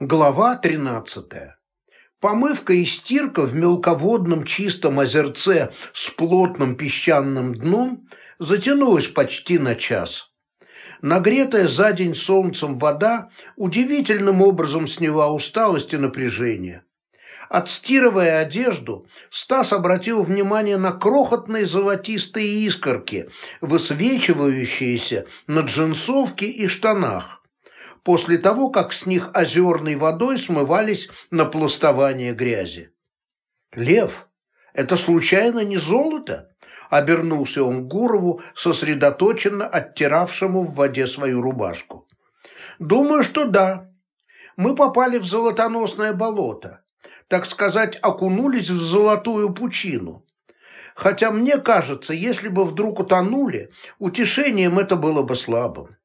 Глава 13. Помывка и стирка в мелководном чистом озерце с плотным песчаным дном затянулась почти на час. Нагретая за день солнцем вода удивительным образом сняла усталость и напряжение. Отстирывая одежду, Стас обратил внимание на крохотные золотистые искорки, высвечивающиеся на джинсовке и штанах после того, как с них озерной водой смывались на пластование грязи. «Лев, это случайно не золото?» Обернулся он к Гурову, сосредоточенно оттиравшему в воде свою рубашку. «Думаю, что да. Мы попали в золотоносное болото. Так сказать, окунулись в золотую пучину. Хотя мне кажется, если бы вдруг утонули, утешением это было бы слабым.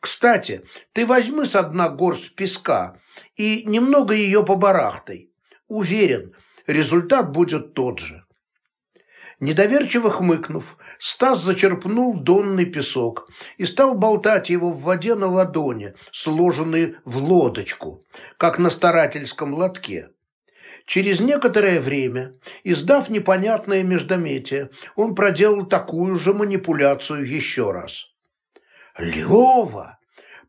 Кстати, ты возьми с дна горсть песка и немного ее побарахтай. Уверен, результат будет тот же. Недоверчиво хмыкнув, Стас зачерпнул донный песок и стал болтать его в воде на ладони, сложенной в лодочку, как на старательском лотке. Через некоторое время, издав непонятное междометие, он проделал такую же манипуляцию еще раз. Лева!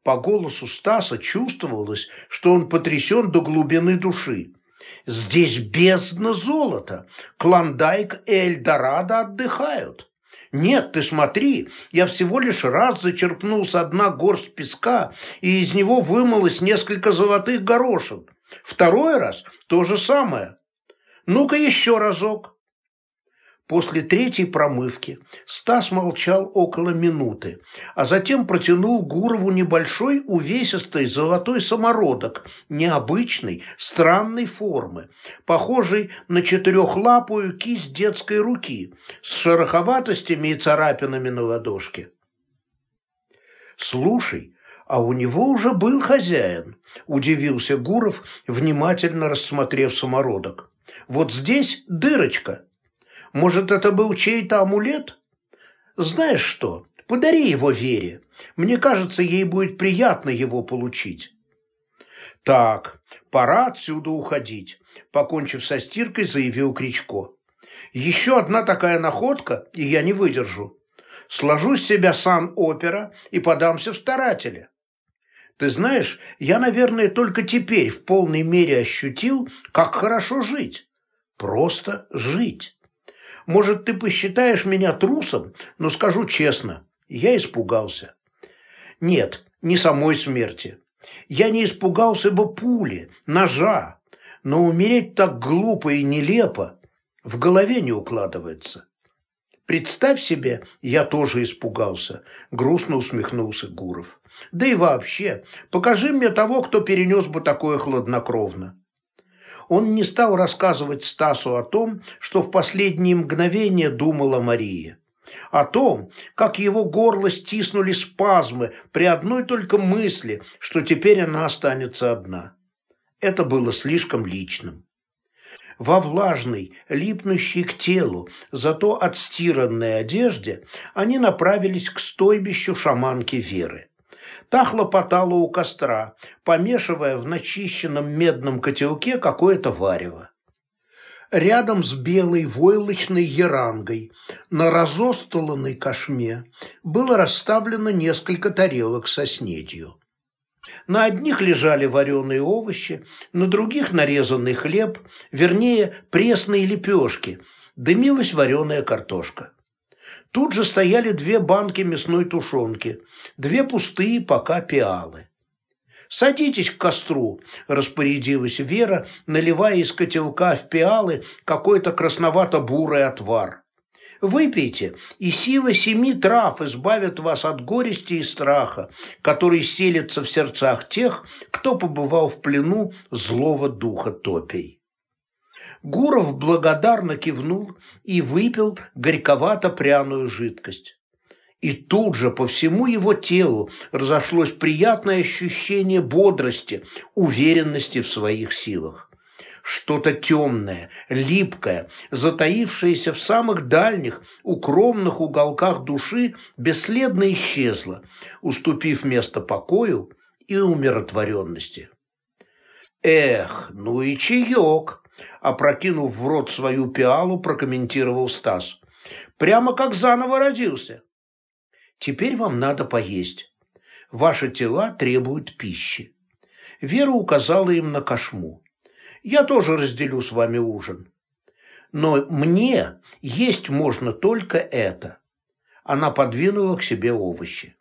По голосу Стаса чувствовалось, что он потрясен до глубины души. Здесь бездна золота. Клондайк и Эльдорадо отдыхают. Нет, ты смотри, я всего лишь раз зачерпнул с дна горсть песка, и из него вымылось несколько золотых горошин. Второй раз то же самое. Ну-ка еще разок. После третьей промывки Стас молчал около минуты, а затем протянул Гурову небольшой увесистый золотой самородок необычной, странной формы, похожий на четырехлапую кисть детской руки с шероховатостями и царапинами на ладошке. «Слушай, а у него уже был хозяин», – удивился Гуров, внимательно рассмотрев самородок. «Вот здесь дырочка». Может, это был чей-то амулет? Знаешь что, подари его Вере. Мне кажется, ей будет приятно его получить. Так, пора отсюда уходить, покончив со стиркой, заявил Кричко. Еще одна такая находка, и я не выдержу. Сложу с себя сан-опера и подамся в старателя. Ты знаешь, я, наверное, только теперь в полной мере ощутил, как хорошо жить. Просто жить. Может, ты посчитаешь меня трусом, но скажу честно, я испугался. Нет, не самой смерти. Я не испугался бы пули, ножа, но умереть так глупо и нелепо в голове не укладывается. Представь себе, я тоже испугался, грустно усмехнулся Гуров. Да и вообще, покажи мне того, кто перенес бы такое хладнокровно он не стал рассказывать Стасу о том, что в последние мгновения думала Мария. О том, как его горло стиснули спазмы при одной только мысли, что теперь она останется одна. Это было слишком личным. Во влажной, липнущей к телу, зато отстиранной одежде они направились к стойбищу шаманки Веры. Та хлопотала у костра, помешивая в начищенном медном котелке какое-то варево. Рядом с белой войлочной ярангой на разостоланной кошме было расставлено несколько тарелок со снедью. На одних лежали вареные овощи, на других нарезанный хлеб, вернее, пресные лепешки, дымилась вареная картошка. Тут же стояли две банки мясной тушенки, две пустые пока пиалы. «Садитесь к костру», – распорядилась Вера, наливая из котелка в пиалы какой-то красновато-бурый отвар. «Выпейте, и сила семи трав избавит вас от горести и страха, который селится в сердцах тех, кто побывал в плену злого духа топей». Гуров благодарно кивнул и выпил горьковато-пряную жидкость. И тут же по всему его телу разошлось приятное ощущение бодрости, уверенности в своих силах. Что-то темное, липкое, затаившееся в самых дальних, укромных уголках души бесследно исчезло, уступив место покою и умиротворенности. Эх, ну и чаек, опрокинув в рот свою пиалу, прокомментировал Стас. Прямо как заново родился. Теперь вам надо поесть. Ваши тела требуют пищи. Вера указала им на кошму. Я тоже разделю с вами ужин. Но мне есть можно только это. Она подвинула к себе овощи.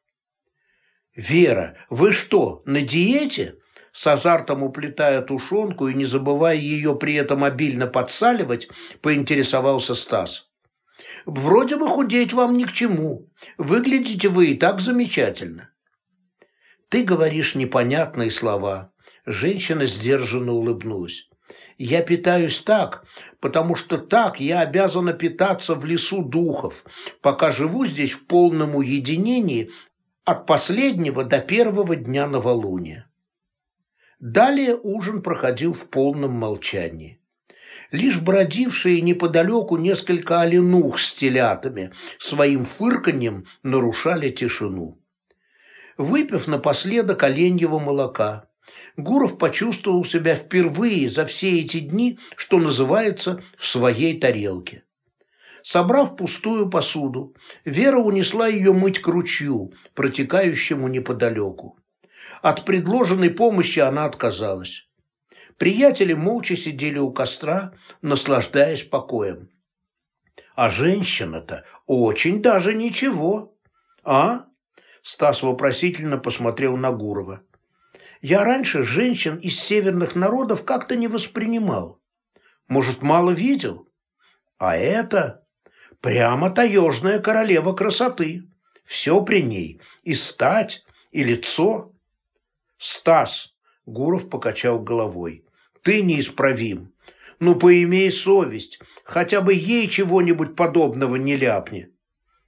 «Вера, вы что, на диете?» С азартом уплетая тушенку и не забывая ее при этом обильно подсаливать, поинтересовался Стас. «Вроде бы худеть вам ни к чему. Выглядите вы и так замечательно». «Ты говоришь непонятные слова». Женщина сдержанно улыбнулась. «Я питаюсь так, потому что так я обязана питаться в лесу духов, пока живу здесь в полном уединении от последнего до первого дня новолуния. Далее ужин проходил в полном молчании. Лишь бродившие неподалеку несколько оленух с телятами своим фырканьем нарушали тишину. Выпив напоследок оленьего молока, Гуров почувствовал себя впервые за все эти дни, что называется, в своей тарелке. Собрав пустую посуду, Вера унесла ее мыть к ручью, протекающему неподалеку. От предложенной помощи она отказалась. Приятели молча сидели у костра, наслаждаясь покоем. А женщина-то очень даже ничего. А? Стас вопросительно посмотрел на Гурова. Я раньше женщин из северных народов как-то не воспринимал. Может, мало видел? А это Прямо таежная королева красоты. Все при ней. И стать, и лицо. Стас, Гуров покачал головой. Ты неисправим. Ну, поимей совесть. Хотя бы ей чего-нибудь подобного не ляпни.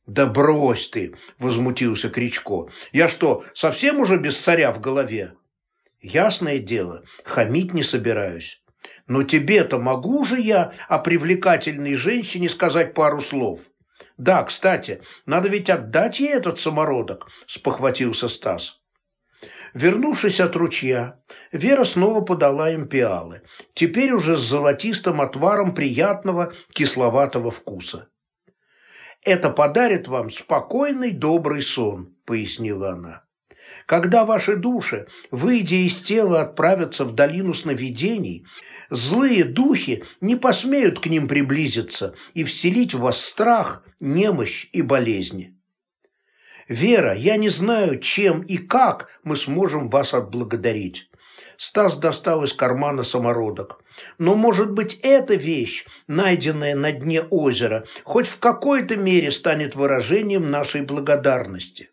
«Да брось ты!» – возмутился Кричко. «Я что, совсем уже без царя в голове?» «Ясное дело, хамить не собираюсь. Но тебе-то могу же я о привлекательной женщине сказать пару слов. Да, кстати, надо ведь отдать ей этот самородок, спохватился Стас. Вернувшись от ручья, Вера снова подала им пиалы, теперь уже с золотистым отваром приятного кисловатого вкуса. «Это подарит вам спокойный добрый сон», — пояснила она. «Когда ваши души, выйдя из тела, отправятся в долину сновидений, Злые духи не посмеют к ним приблизиться и вселить в вас страх, немощь и болезни. Вера, я не знаю, чем и как мы сможем вас отблагодарить. Стас достал из кармана самородок. Но, может быть, эта вещь, найденная на дне озера, хоть в какой-то мере станет выражением нашей благодарности.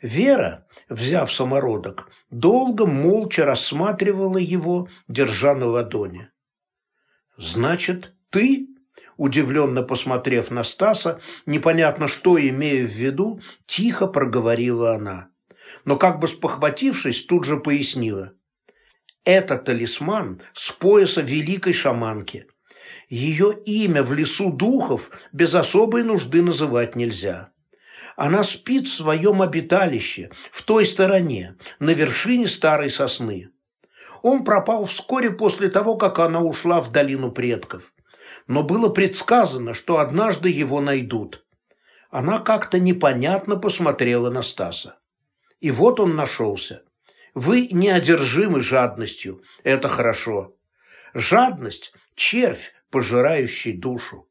Вера, взяв самородок, долго молча рассматривала его, держа на ладони. «Значит, ты?» Удивленно посмотрев на Стаса, непонятно что имея в виду, тихо проговорила она. Но как бы спохватившись, тут же пояснила. «Это талисман с пояса великой шаманки. Ее имя в лесу духов без особой нужды называть нельзя. Она спит в своем обиталище, в той стороне, на вершине старой сосны. Он пропал вскоре после того, как она ушла в долину предков. Но было предсказано, что однажды его найдут. Она как-то непонятно посмотрела на Стаса. И вот он нашелся. Вы неодержимы жадностью, это хорошо. Жадность – червь, пожирающий душу.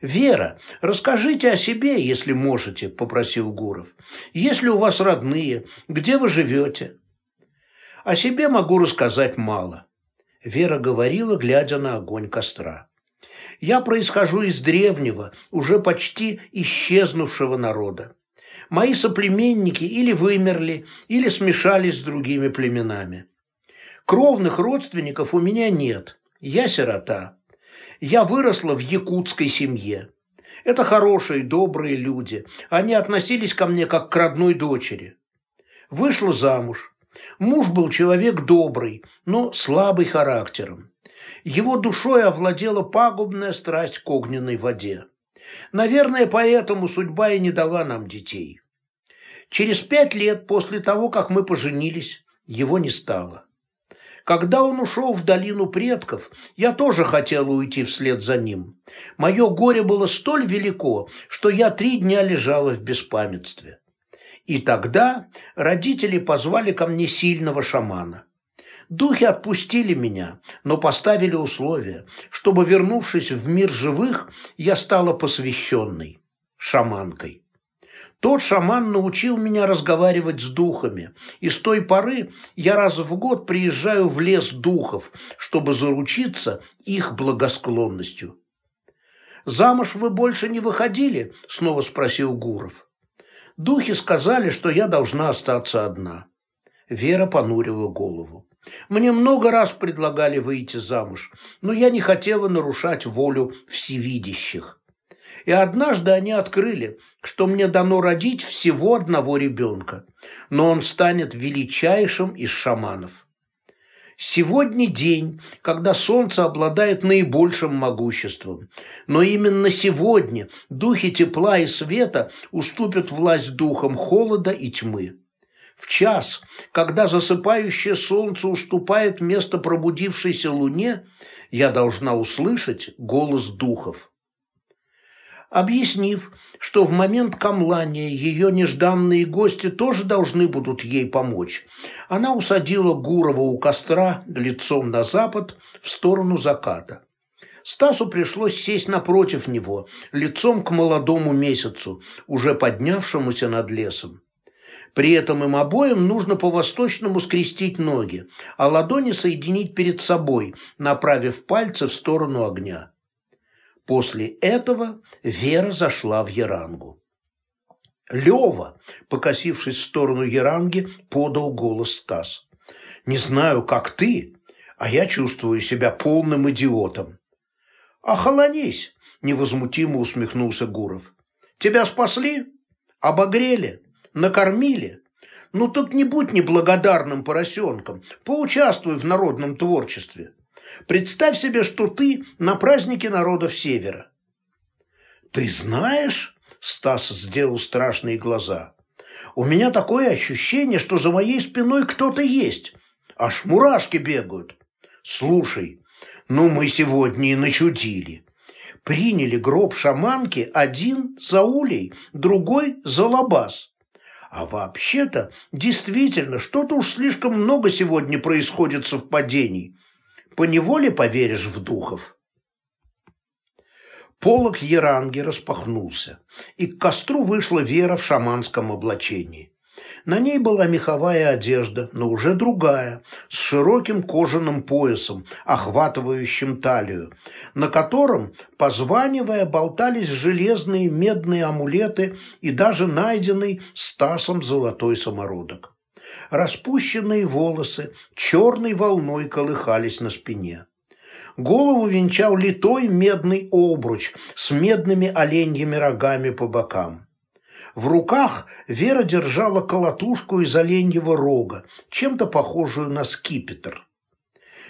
«Вера, расскажите о себе, если можете», – попросил Гуров. «Если у вас родные, где вы живете?» «О себе могу рассказать мало», – Вера говорила, глядя на огонь костра. «Я происхожу из древнего, уже почти исчезнувшего народа. Мои соплеменники или вымерли, или смешались с другими племенами. Кровных родственников у меня нет, я сирота я выросла в якутской семье. Это хорошие, добрые люди. Они относились ко мне как к родной дочери. Вышла замуж. Муж был человек добрый, но слабый характером. Его душой овладела пагубная страсть к огненной воде. Наверное, поэтому судьба и не дала нам детей. Через пять лет после того, как мы поженились, его не стало. Когда он ушел в долину предков, я тоже хотела уйти вслед за ним. Мое горе было столь велико, что я три дня лежала в беспамятстве. И тогда родители позвали ко мне сильного шамана. Духи отпустили меня, но поставили условие, чтобы, вернувшись в мир живых, я стала посвященной, шаманкой. Тот шаман научил меня разговаривать с духами, и с той поры я раз в год приезжаю в лес духов, чтобы заручиться их благосклонностью. «Замуж вы больше не выходили?» – снова спросил Гуров. Духи сказали, что я должна остаться одна. Вера понурила голову. Мне много раз предлагали выйти замуж, но я не хотела нарушать волю всевидящих. И однажды они открыли, что мне дано родить всего одного ребенка, но он станет величайшим из шаманов. Сегодня день, когда солнце обладает наибольшим могуществом. Но именно сегодня духи тепла и света уступят власть духам холода и тьмы. В час, когда засыпающее солнце уступает место пробудившейся луне, я должна услышать голос духов. Объяснив, что в момент камлания ее нежданные гости тоже должны будут ей помочь, она усадила Гурова у костра лицом на запад в сторону заката. Стасу пришлось сесть напротив него, лицом к молодому месяцу, уже поднявшемуся над лесом. При этом им обоим нужно по-восточному скрестить ноги, а ладони соединить перед собой, направив пальцы в сторону огня. После этого Вера зашла в Ярангу. Лева, покосившись в сторону Яранги, подал голос Стас. «Не знаю, как ты, а я чувствую себя полным идиотом». «Охолонись!» – невозмутимо усмехнулся Гуров. «Тебя спасли? Обогрели?» Накормили. Ну так не будь неблагодарным поросенком, поучаствуй в народном творчестве. Представь себе, что ты на празднике народов Севера. Ты знаешь, Стас сделал страшные глаза. У меня такое ощущение, что за моей спиной кто-то есть. Аж мурашки бегают. Слушай, ну мы сегодня и начудили. Приняли гроб шаманки один за улей, другой за лабаз. А вообще-то, действительно, что-то уж слишком много сегодня происходит совпадений. Поневоле поверишь в духов. Полок Еранги распахнулся, и к костру вышла Вера в шаманском облачении. На ней была меховая одежда, но уже другая, с широким кожаным поясом, охватывающим талию, на котором, позванивая, болтались железные медные амулеты и даже найденный Стасом золотой самородок. Распущенные волосы черной волной колыхались на спине. Голову венчал литой медный обруч с медными оленьими рогами по бокам. В руках Вера держала колотушку из оленьего рога, чем-то похожую на скипетр.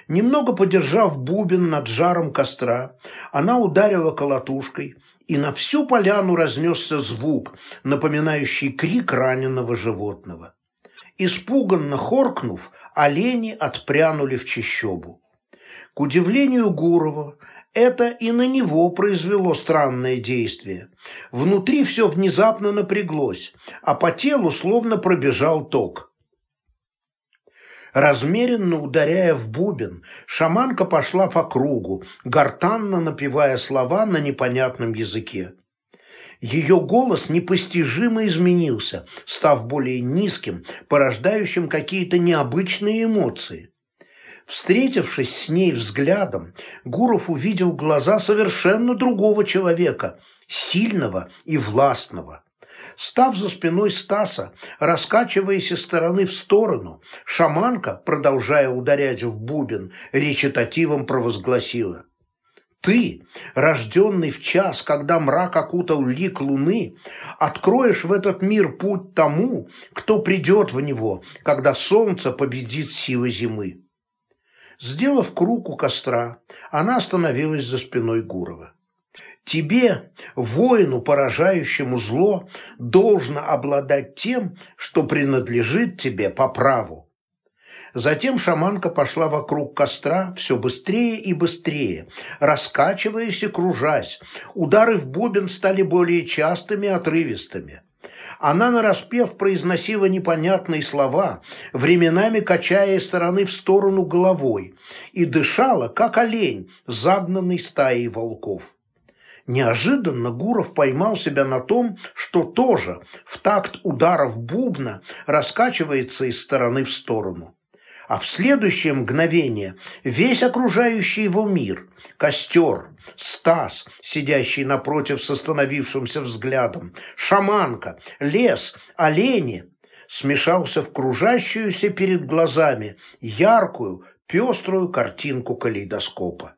Немного подержав бубен над жаром костра, она ударила колотушкой, и на всю поляну разнесся звук, напоминающий крик раненого животного. Испуганно хоркнув, олени отпрянули в чащобу. К удивлению Гурова, это и на него произвело странное действие. Внутри все внезапно напряглось, а по телу словно пробежал ток. Размеренно ударяя в бубен, шаманка пошла по кругу, гортанно напевая слова на непонятном языке. Ее голос непостижимо изменился, став более низким, порождающим какие-то необычные эмоции. Встретившись с ней взглядом, Гуров увидел глаза совершенно другого человека, сильного и властного. Став за спиной Стаса, раскачиваясь из стороны в сторону, шаманка, продолжая ударять в бубен, речитативом провозгласила. «Ты, рожденный в час, когда мрак окутал лик луны, откроешь в этот мир путь тому, кто придет в него, когда солнце победит силы зимы». Сделав круг у костра, она остановилась за спиной Гурова. Тебе, воину, поражающему зло, должно обладать тем, что принадлежит тебе по праву. Затем шаманка пошла вокруг костра все быстрее и быстрее, раскачиваясь и кружась. Удары в бубен стали более частыми и отрывистыми. Она нараспев произносила непонятные слова, временами качая из стороны в сторону головой, и дышала, как олень, загнанный стаей волков. Неожиданно Гуров поймал себя на том, что тоже в такт ударов бубна раскачивается из стороны в сторону. А в следующее мгновение весь окружающий его мир, костер, Стас, сидящий напротив с остановившимся взглядом, шаманка, лес, олени, смешался в кружащуюся перед глазами яркую, пеструю картинку калейдоскопа.